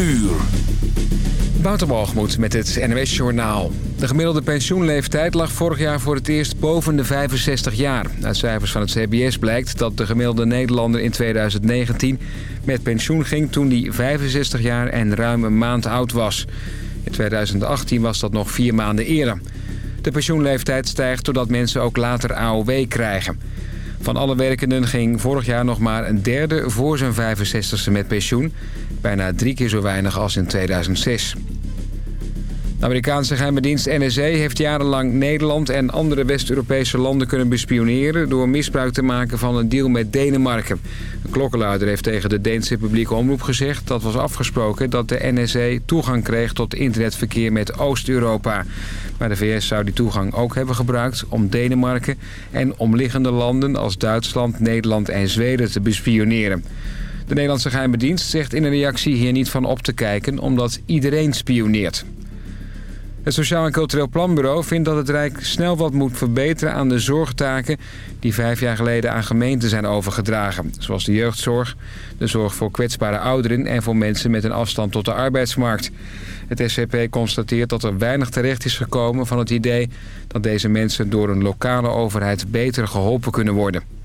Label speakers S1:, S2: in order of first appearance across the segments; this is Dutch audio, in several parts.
S1: uur.
S2: Met het NWS Journaal. De gemiddelde pensioenleeftijd lag vorig jaar voor het eerst boven de 65 jaar. Uit cijfers van het CBS blijkt dat de gemiddelde Nederlander in 2019 met pensioen ging... toen hij 65 jaar en ruim een maand oud was. In 2018 was dat nog vier maanden eerder. De pensioenleeftijd stijgt doordat mensen ook later AOW krijgen. Van alle werkenden ging vorig jaar nog maar een derde voor zijn 65ste met pensioen. Bijna drie keer zo weinig als in 2006. De Amerikaanse geheime dienst NSA heeft jarenlang Nederland en andere West-Europese landen kunnen bespioneren... door misbruik te maken van een deal met Denemarken. Een klokkenluider heeft tegen de Deense publieke omroep gezegd... dat was afgesproken dat de NSA toegang kreeg tot internetverkeer met Oost-Europa. Maar de VS zou die toegang ook hebben gebruikt om Denemarken... en omliggende landen als Duitsland, Nederland en Zweden te bespioneren. De Nederlandse geheime dienst zegt in een reactie hier niet van op te kijken... omdat iedereen spioneert. Het Sociaal en Cultureel Planbureau vindt dat het Rijk snel wat moet verbeteren aan de zorgtaken die vijf jaar geleden aan gemeenten zijn overgedragen. Zoals de jeugdzorg, de zorg voor kwetsbare ouderen en voor mensen met een afstand tot de arbeidsmarkt. Het SCP constateert dat er weinig terecht is gekomen van het idee dat deze mensen door een lokale overheid beter geholpen kunnen worden.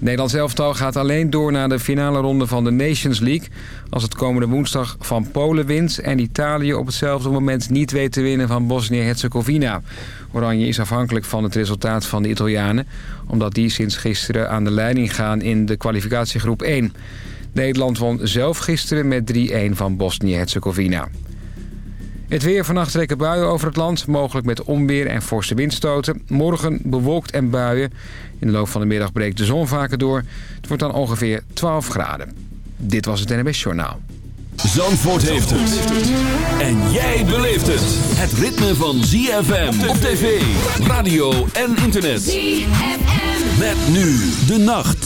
S2: Nederlands elftal gaat alleen door naar de finale ronde van de Nations League... als het komende woensdag van Polen wint... en Italië op hetzelfde moment niet weet te winnen van Bosnië-Herzegovina. Oranje is afhankelijk van het resultaat van de Italianen... omdat die sinds gisteren aan de leiding gaan in de kwalificatiegroep 1. Nederland won zelf gisteren met 3-1 van Bosnië-Herzegovina. Het weer vannacht trekken buien over het land, mogelijk met onweer en forse windstoten. Morgen bewolkt en buien. In de loop van de middag breekt de zon vaker door. Het wordt dan ongeveer 12 graden. Dit was het NWS Journaal.
S1: Zandvoort heeft het. En jij beleeft het. Het ritme van ZFM op tv, radio en internet. ZFM. Met nu de nacht.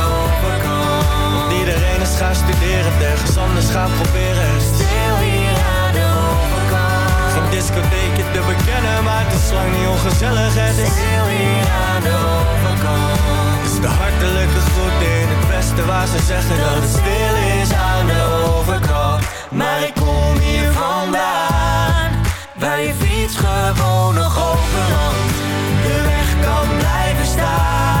S3: gaan studeren, ergens anders gaan proberen.
S4: Stil hier aan de overkant.
S3: Geen discotheekje te bekennen, maar het is lang niet ongezellig. Het is
S4: Stil hier aan de overkant.
S3: Is de hartelijke groet in het westen waar ze zeggen dat het stil is aan de overkant.
S4: Maar ik kom hier vandaan Waar je fiets gewoon nog langs De weg kan blijven staan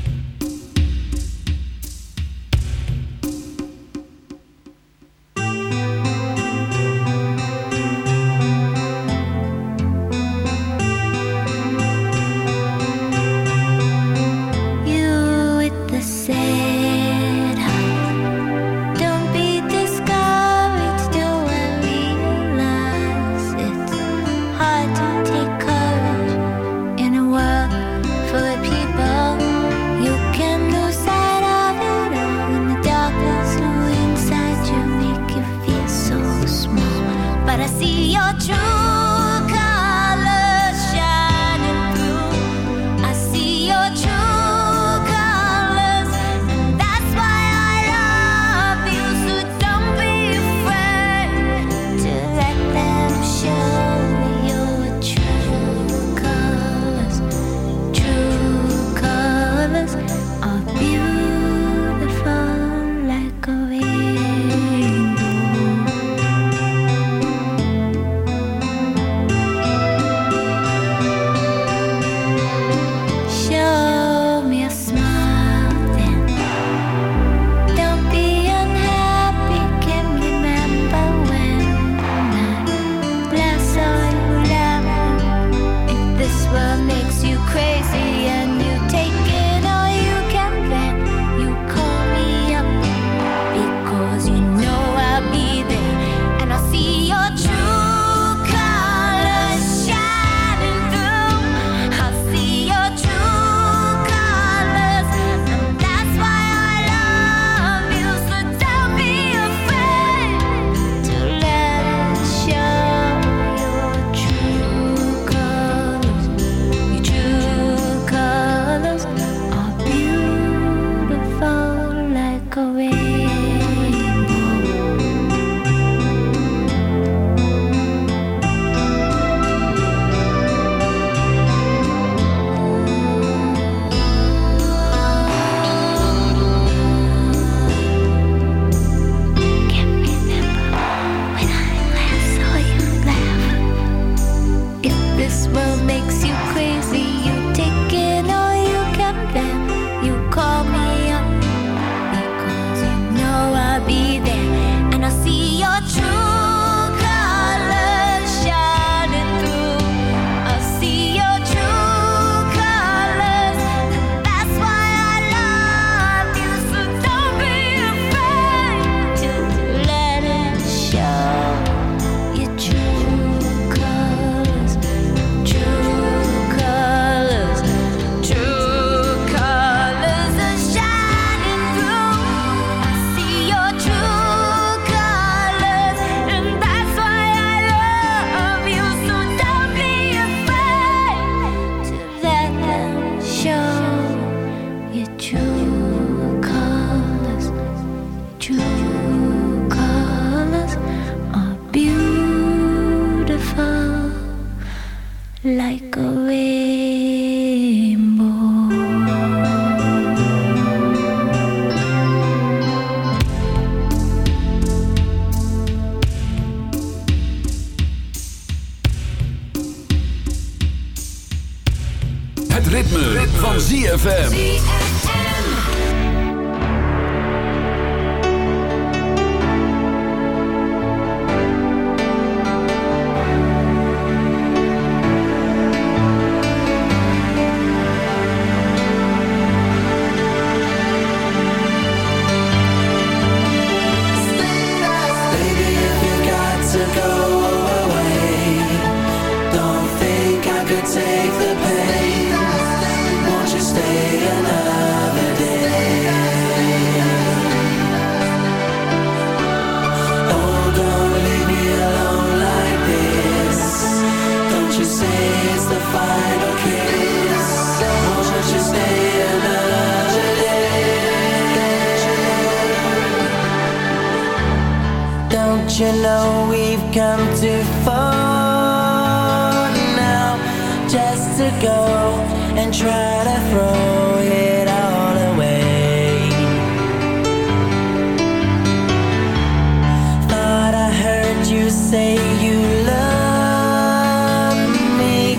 S5: say you
S6: love me,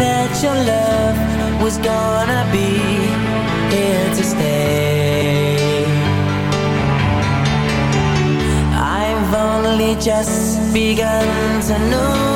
S6: that your love was gonna be here to stay. I've only just begun to know.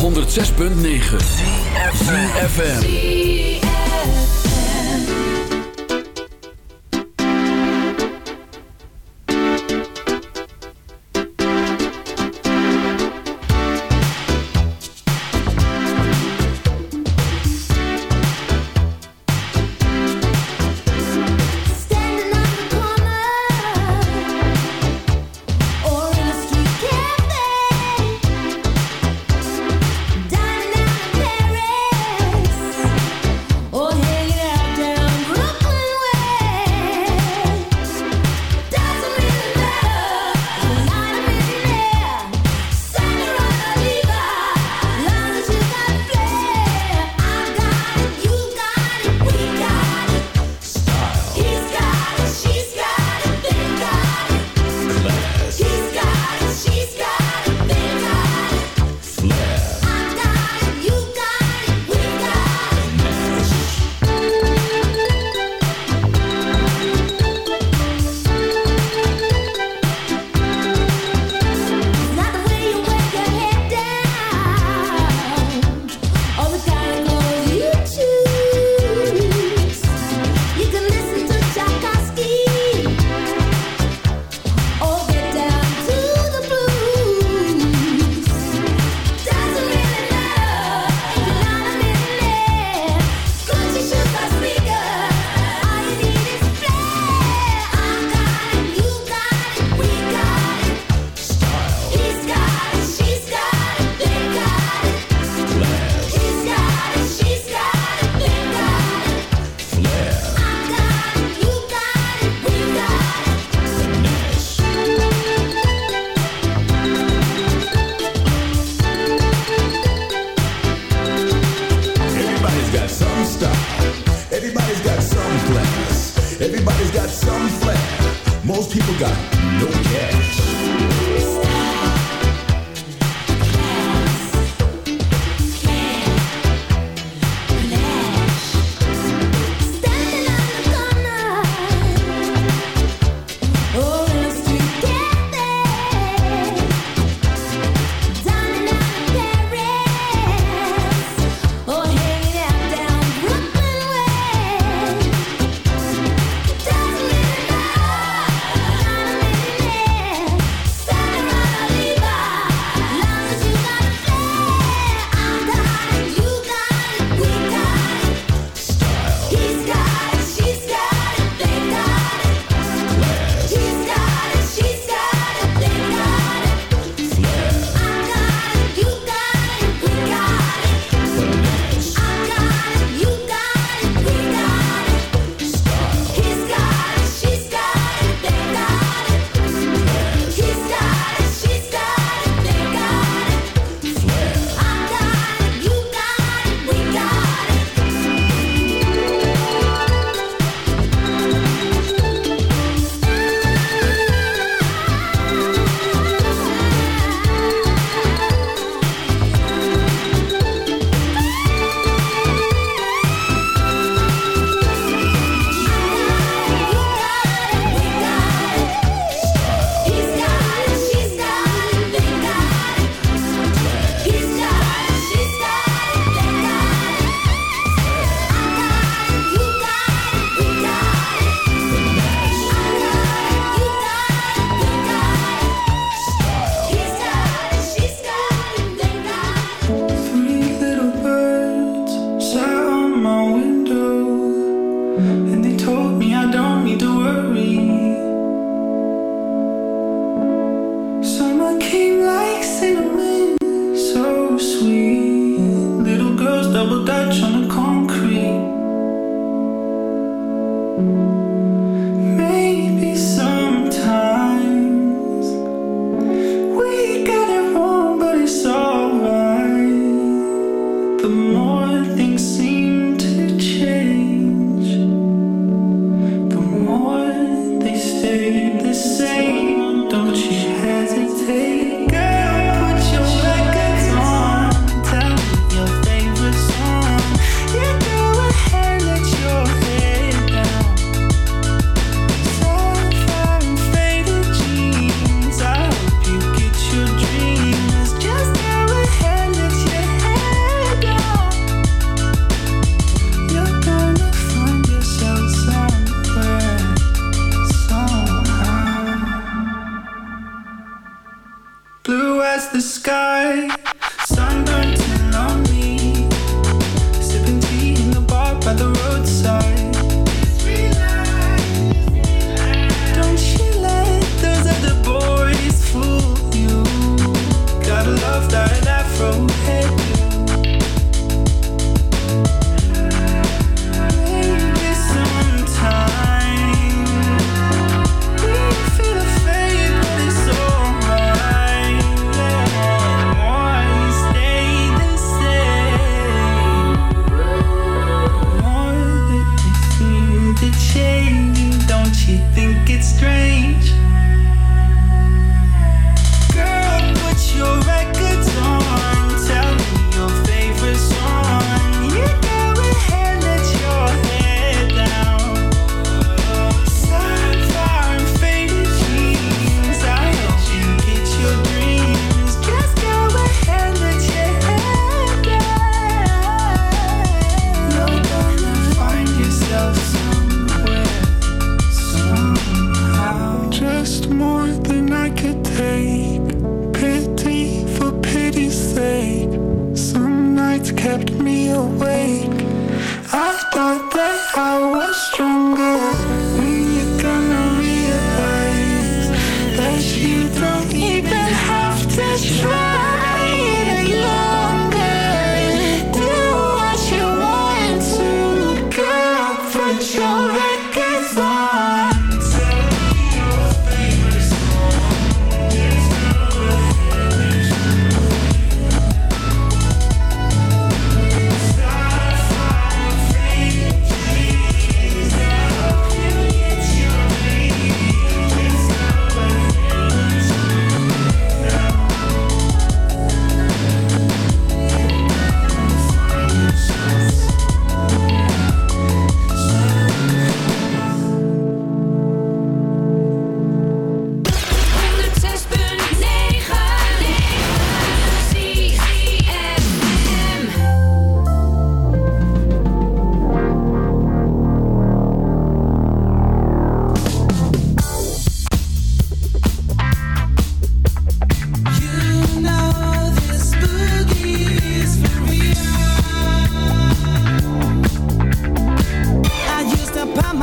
S7: 106.9.
S8: FM.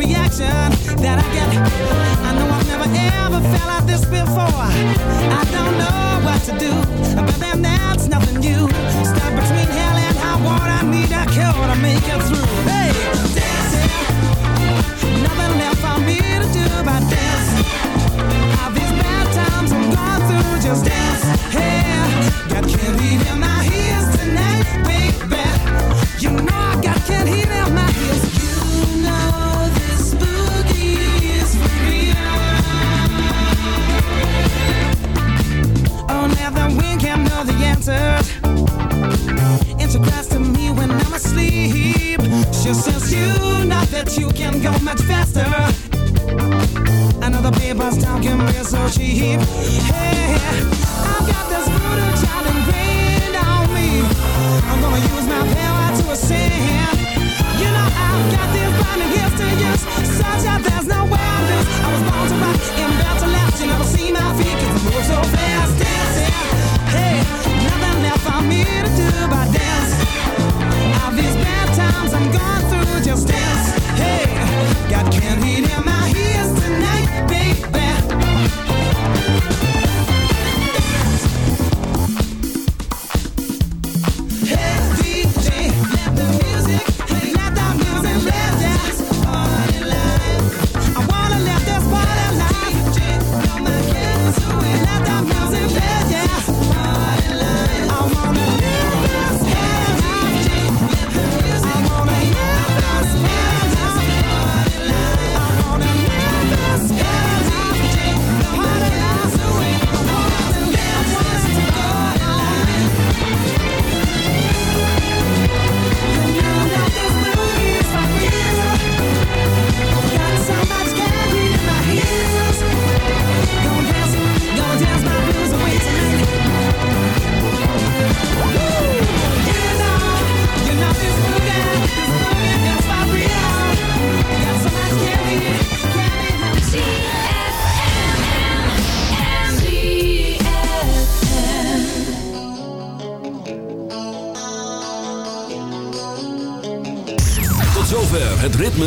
S8: reaction that I get. I know I've never ever felt like this before. I don't know what to do, but then that's nothing new. Stuck between hell and high water, I need a cure to make it through. Hey, dancing, nothing left for me to do but dance. All these bad times I'm going through, just dance. Hey, got candy in my ears tonight, baby. You know you since you know that you can go much faster. Another paper's talking real so cheap. Hey,